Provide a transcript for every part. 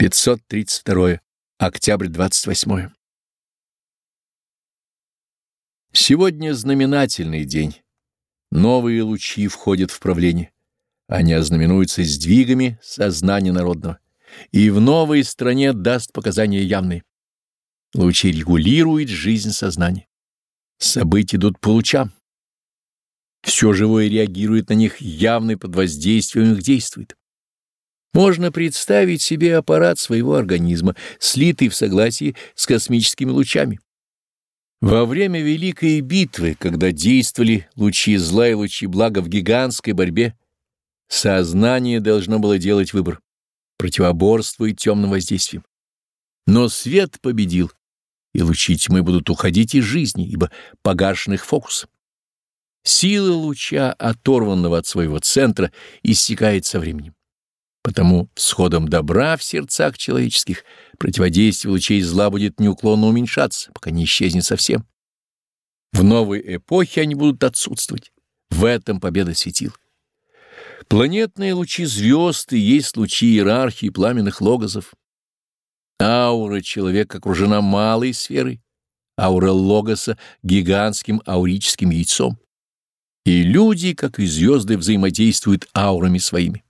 532. Октябрь 28. Сегодня знаменательный день. Новые лучи входят в правление. Они ознаменуются сдвигами сознания народного и в новой стране даст показания явные. Лучи регулируют жизнь сознания. События идут по лучам. Все живое реагирует на них явно под воздействием их действует. Можно представить себе аппарат своего организма, слитый в согласии с космическими лучами. Во время Великой битвы, когда действовали лучи зла и лучи блага в гигантской борьбе, сознание должно было делать выбор, противоборствуя темным воздействием. Но свет победил, и лучи тьмы будут уходить из жизни, ибо погашенных фокус. Сила луча, оторванного от своего центра, иссякает со временем. Потому сходом добра в сердцах человеческих противодействие лучей зла будет неуклонно уменьшаться, пока не исчезнет совсем. В новой эпохе они будут отсутствовать. В этом победа светил. Планетные лучи звезд и есть лучи иерархии пламенных логосов. Аура человека окружена малой сферой, аура логоса — гигантским аурическим яйцом. И люди, как и звезды, взаимодействуют аурами своими.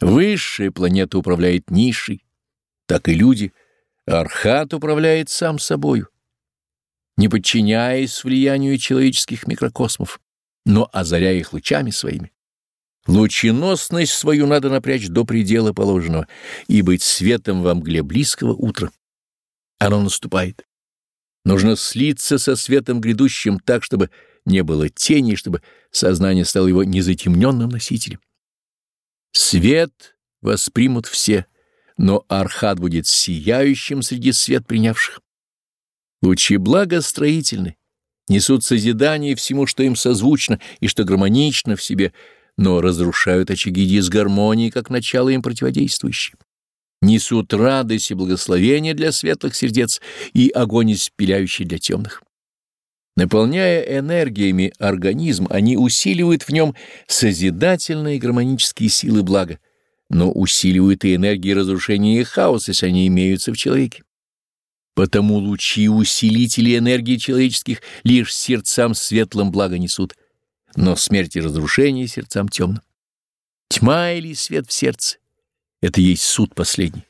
Высшая планета управляет низшей, так и люди. Архат управляет сам собою, не подчиняясь влиянию человеческих микрокосмов, но озаряя их лучами своими. Лученосность свою надо напрячь до предела положенного и быть светом во мгле близкого утра. Оно наступает. Нужно слиться со светом грядущим так, чтобы не было тени, чтобы сознание стало его незатемненным носителем. Свет воспримут все, но архат будет сияющим среди свет принявших. Лучи блага строительны, несут созидание всему, что им созвучно и что гармонично в себе, но разрушают очаги дисгармонии, как начало им противодействующее. Несут радость и благословение для светлых сердец и огонь испеляющий для темных. Наполняя энергиями организм, они усиливают в нем созидательные гармонические силы блага, но усиливают и энергии разрушения и хаоса, если они имеются в человеке. Потому лучи усилители энергии человеческих лишь сердцам светлым благо несут, но смерть и разрушение сердцам темным. Тьма или свет в сердце — это есть суд последний.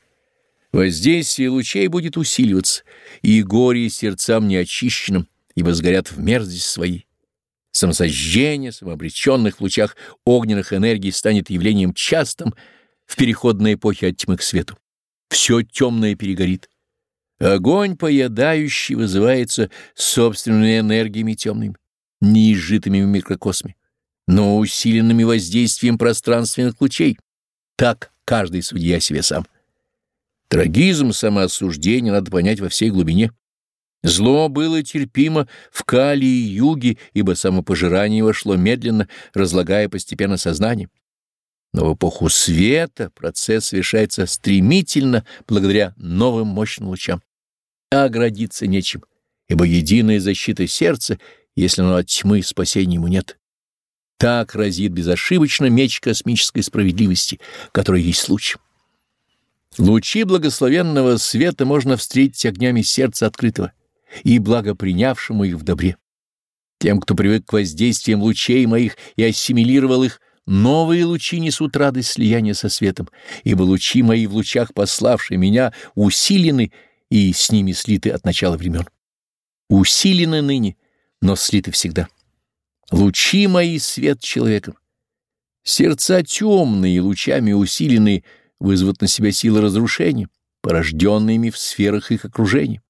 Воздействие лучей будет усиливаться, и горе сердцам неочищенным — ибо сгорят в мерзость свои. Самосожжение самообреченных в лучах огненных энергий станет явлением частым в переходной эпохе от тьмы к свету. Все темное перегорит. Огонь поедающий вызывается собственными энергиями темными, неизжитыми в микрокосме, но усиленными воздействием пространственных лучей. Так каждый судья себе сам. Трагизм самоосуждения надо понять во всей глубине. Зло было терпимо в Кали и Юге, ибо самопожирание вошло медленно, разлагая постепенно сознание. Но в эпоху света процесс совершается стремительно благодаря новым мощным лучам. А оградиться нечем, ибо единая защита сердца, если оно от тьмы, спасения ему нет. Так разит безошибочно меч космической справедливости, который есть луч. Лучи благословенного света можно встретить огнями сердца открытого и благопринявшему их в добре. Тем, кто привык к воздействиям лучей моих и ассимилировал их, новые лучи несут радость слияния со светом, ибо лучи мои в лучах, пославшие меня, усилены и с ними слиты от начала времен. Усилены ныне, но слиты всегда. Лучи мои — свет человеком. Сердца темные, лучами усиленные, вызовут на себя силы разрушения, порожденными в сферах их окружения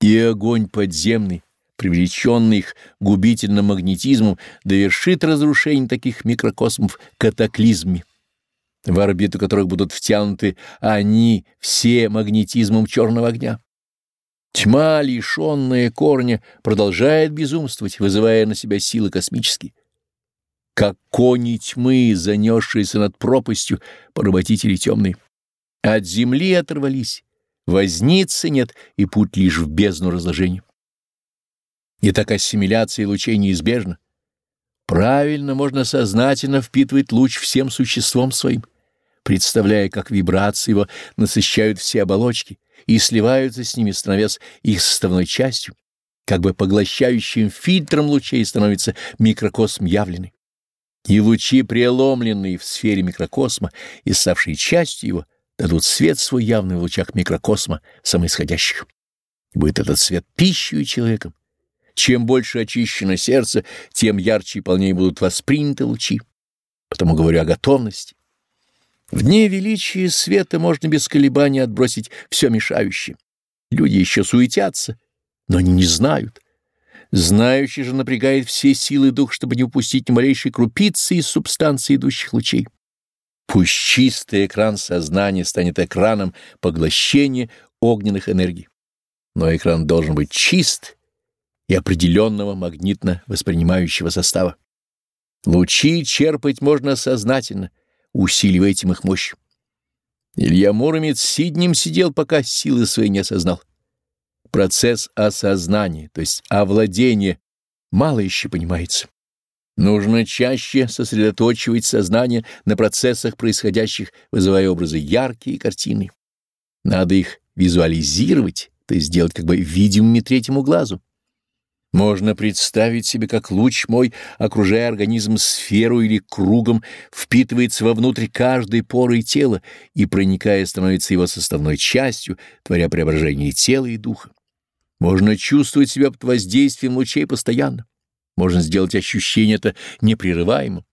и огонь подземный, привлеченный их губительным магнетизмом, довершит разрушение таких микрокосмов катаклизмами, в орбиту которых будут втянуты они все магнетизмом черного огня. Тьма, лишенная корня, продолжает безумствовать, вызывая на себя силы космические. Как кони тьмы, занесшиеся над пропастью, поработители темные. От земли оторвались, Возницы нет, и путь лишь в бездну разложения. И так ассимиляция лучей неизбежна. Правильно можно сознательно впитывать луч всем существом своим. представляя, как вибрации его насыщают все оболочки и сливаются с ними, становясь их составной частью, как бы поглощающим фильтром лучей становится микрокосм явленный. И лучи, преломленные в сфере микрокосма и ставшие частью его, дадут свет свой явный в лучах микрокосма самоисходящих. Будет этот свет пищей человеком. Чем больше очищено сердце, тем ярче и полнее будут восприняты лучи. Потому говорю о готовности. В дне величия света можно без колебаний отбросить все мешающее. Люди еще суетятся, но они не знают. Знающий же напрягает все силы дух, чтобы не упустить ни малейшей крупицы из субстанции идущих лучей. Пусть чистый экран сознания станет экраном поглощения огненных энергий. Но экран должен быть чист и определенного магнитно воспринимающего состава. Лучи черпать можно сознательно, усиливая этим их мощь. Илья Муромец сиднем сидел, пока силы свои не осознал. Процесс осознания, то есть овладения, мало еще понимается. Нужно чаще сосредоточивать сознание на процессах происходящих, вызывая образы яркие картины. Надо их визуализировать, то есть сделать как бы видимыми третьему глазу. Можно представить себе, как луч мой, окружая организм сферу или кругом, впитывается вовнутрь каждой поры тела и, проникая, становится его составной частью, творя преображение тела и духа. Можно чувствовать себя под воздействием лучей постоянно. Можно сделать ощущение это непрерываемым.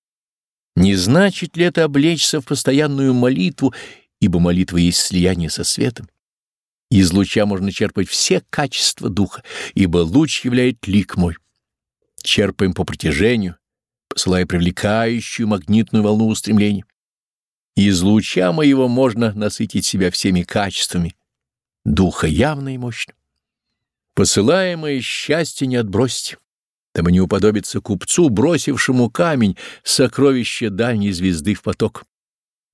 Не значит ли это облечься в постоянную молитву, ибо молитва есть слияние со светом? Из луча можно черпать все качества духа, ибо луч являет лик мой. Черпаем по протяжению, посылая привлекающую магнитную волну устремлений. Из луча моего можно насытить себя всеми качествами духа явно и мощно. Посылаемое счастье не отбросьте дабы не уподобиться купцу, бросившему камень, сокровище дальней звезды в поток.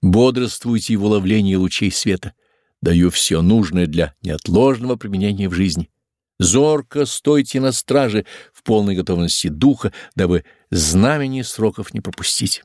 Бодрствуйте в уловлении лучей света. Даю все нужное для неотложного применения в жизни. Зорко стойте на страже в полной готовности духа, дабы знамени сроков не пропустить.